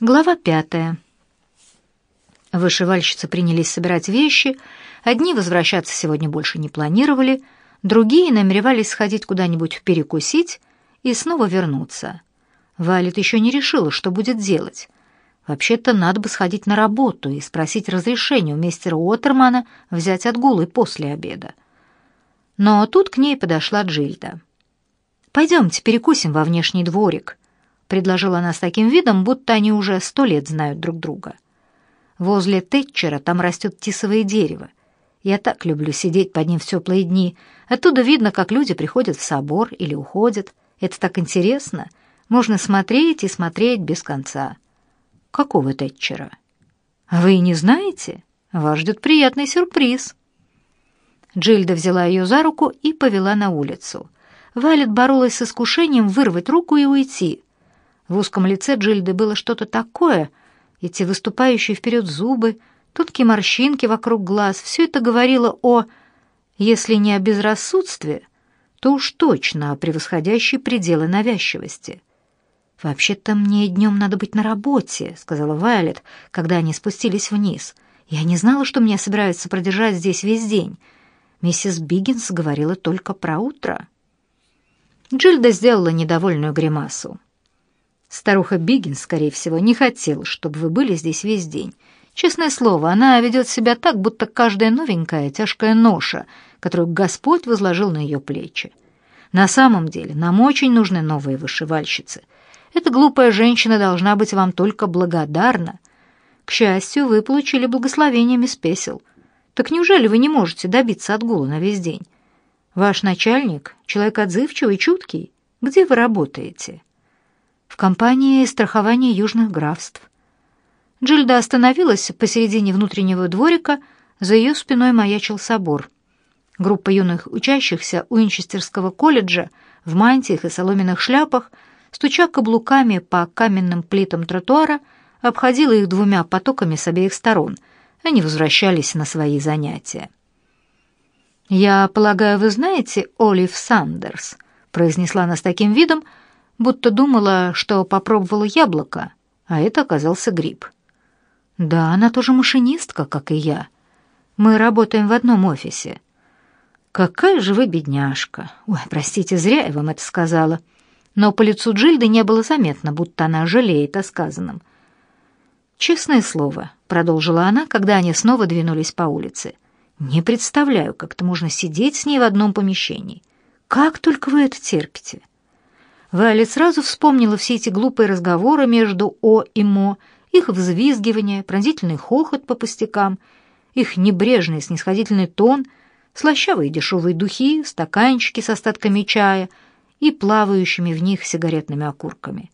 Глава пятая. Вышивальщицы принялись собирать вещи. Одни возвращаться сегодня больше не планировали, другие намеревались сходить куда-нибудь перекусить и снова вернуться. Валет еще не решила, что будет делать. Вообще-то надо бы сходить на работу и спросить разрешения у мистера Уоттермана взять отгулы после обеда. Но тут к ней подошла Джильда. «Пойдемте перекусим во внешний дворик», — предложила она с таким видом, будто они уже сто лет знают друг друга. «Возле Тэтчера там растет тисовое дерево. Я так люблю сидеть под ним в теплые дни. Оттуда видно, как люди приходят в собор или уходят. Это так интересно. Можно смотреть и смотреть без конца». «Какого Тэтчера?» «А вы не знаете? Вас ждет приятный сюрприз». Джильда взяла ее за руку и повела на улицу. Валет боролась с искушением вырвать руку и уйти. В узком лице Джильды было что-то такое, эти выступающие вперед зубы, тонкие морщинки вокруг глаз, все это говорило о, если не о безрассудстве, то уж точно о превосходящей пределы навязчивости. «Вообще-то мне днем надо быть на работе», — сказала Вайлет, когда они спустились вниз. «Я не знала, что меня собираются продержать здесь весь день. Миссис Биггинс говорила только про утро». Джильда сделала недовольную гримасу. Старуха Бигин, скорее всего, не хотела, чтобы вы были здесь весь день. Честное слово, она ведет себя так, будто каждая новенькая тяжкая ноша, которую Господь возложил на ее плечи. На самом деле, нам очень нужны новые вышивальщицы. Эта глупая женщина должна быть вам только благодарна. К счастью, вы получили благословение мисс Песел. Так неужели вы не можете добиться отгула на весь день? Ваш начальник — человек отзывчивый, чуткий. Где вы работаете?» В компании страхования южных графств. Джильда остановилась посередине внутреннего дворика, за ее спиной маячил собор. Группа юных учащихся Уинчестерского колледжа в мантиях и соломенных шляпах, стуча каблуками по каменным плитам тротуара, обходила их двумя потоками с обеих сторон. Они возвращались на свои занятия. «Я полагаю, вы знаете Олив Сандерс?» произнесла она с таким видом, будто думала, что попробовала яблоко, а это оказался гриб. Да, она тоже машинистка, как и я. Мы работаем в одном офисе. Какая же вы бедняжка. Ой, простите, зря я вам это сказала. Но по лицу Джильды не было заметно, будто она жалеет о сказанном. Честное слово, продолжила она, когда они снова двинулись по улице. Не представляю, как это можно сидеть с ней в одном помещении. Как только вы это терпите? Вайолет сразу вспомнила все эти глупые разговоры между О и Мо, их взвизгивание, пронзительный хохот по пустякам, их небрежный снисходительный тон, слащавые дешевые духи, стаканчики с остатками чая и плавающими в них сигаретными окурками.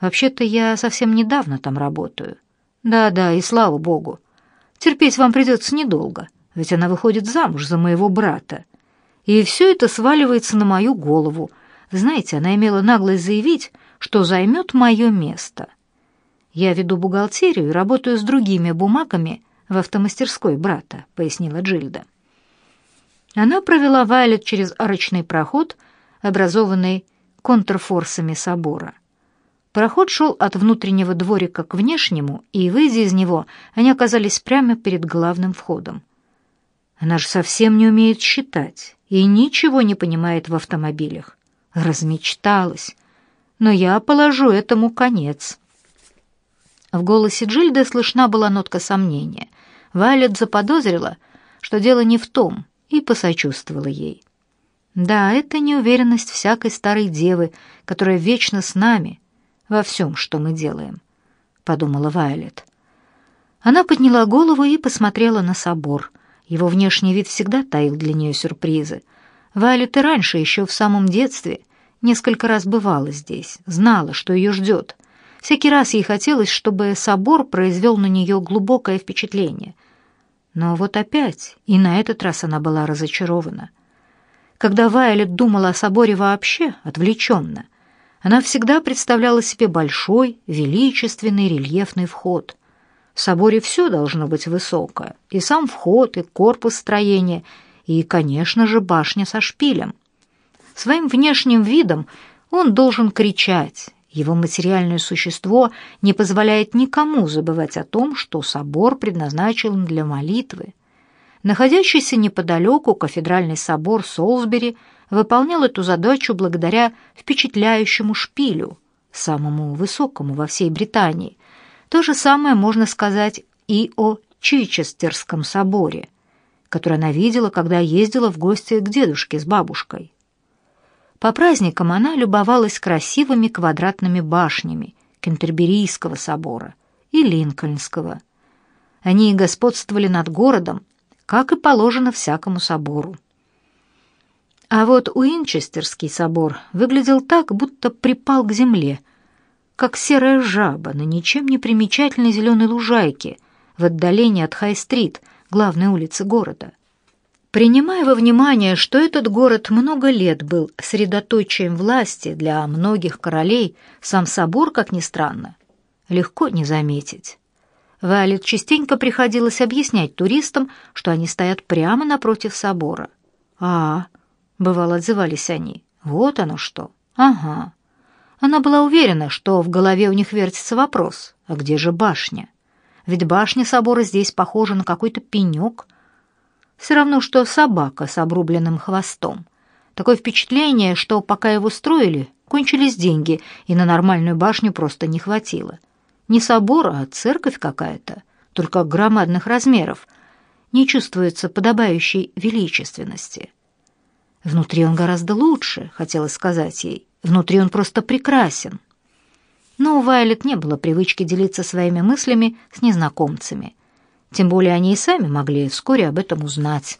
Вообще-то я совсем недавно там работаю. Да-да, и слава богу. Терпеть вам придется недолго, ведь она выходит замуж за моего брата. И все это сваливается на мою голову — знаете, она имела наглость заявить, что займет мое место. Я веду бухгалтерию и работаю с другими бумагами в автомастерской брата, пояснила Джильда. Она провела Вайлет через арочный проход, образованный контрфорсами собора. Проход шел от внутреннего дворика к внешнему, и, выйдя из него, они оказались прямо перед главным входом. Она же совсем не умеет считать и ничего не понимает в автомобилях. Размечталась. Но я положу этому конец. В голосе Джильды слышна была нотка сомнения. Вайлет заподозрила, что дело не в том, и посочувствовала ей. Да, это неуверенность всякой старой девы, которая вечно с нами во всем, что мы делаем, подумала Вайлет. Она подняла голову и посмотрела на собор. Его внешний вид всегда таил для нее сюрпризы. Вайлет и раньше, еще в самом детстве, несколько раз бывала здесь, знала, что ее ждет. Всякий раз ей хотелось, чтобы собор произвел на нее глубокое впечатление. Но вот опять, и на этот раз она была разочарована. Когда Вайолет думала о соборе вообще, отвлеченно, она всегда представляла себе большой, величественный рельефный вход. В соборе все должно быть высокое, и сам вход, и корпус строения, и, конечно же, башня со шпилем. Своим внешним видом он должен кричать, Его материальное существо не позволяет никому забывать о том, что собор предназначен для молитвы. Находящийся неподалеку кафедральный собор Солсбери выполнял эту задачу благодаря впечатляющему шпилю, самому высокому во всей Британии. То же самое можно сказать и о Чичестерском соборе, который она видела, когда ездила в гости к дедушке с бабушкой. По праздникам она любовалась красивыми квадратными башнями Кентерберийского собора и Линкольнского. Они господствовали над городом, как и положено всякому собору. А вот Уинчестерский собор выглядел так, будто припал к земле, как серая жаба на ничем не примечательной зеленой лужайке в отдалении от Хай-стрит, главной улицы города. Принимая во внимание, что этот город много лет был средоточием власти для многих королей, сам собор, как ни странно, легко не заметить. Валет частенько приходилось объяснять туристам, что они стоят прямо напротив собора. «А, — бывало отзывались они, — вот оно что. Ага». Она была уверена, что в голове у них вертится вопрос, а где же башня? Ведь башня собора здесь похожа на какой-то пенек, все равно, что собака с обрубленным хвостом. Такое впечатление, что пока его строили, кончились деньги, и на нормальную башню просто не хватило. Не собор, а церковь какая-то, только громадных размеров. Не чувствуется подобающей величественности. Внутри он гораздо лучше, хотела сказать ей. Внутри он просто прекрасен. Но у Вайлет не было привычки делиться своими мыслями с незнакомцами — тем более они и сами могли вскоре об этом узнать.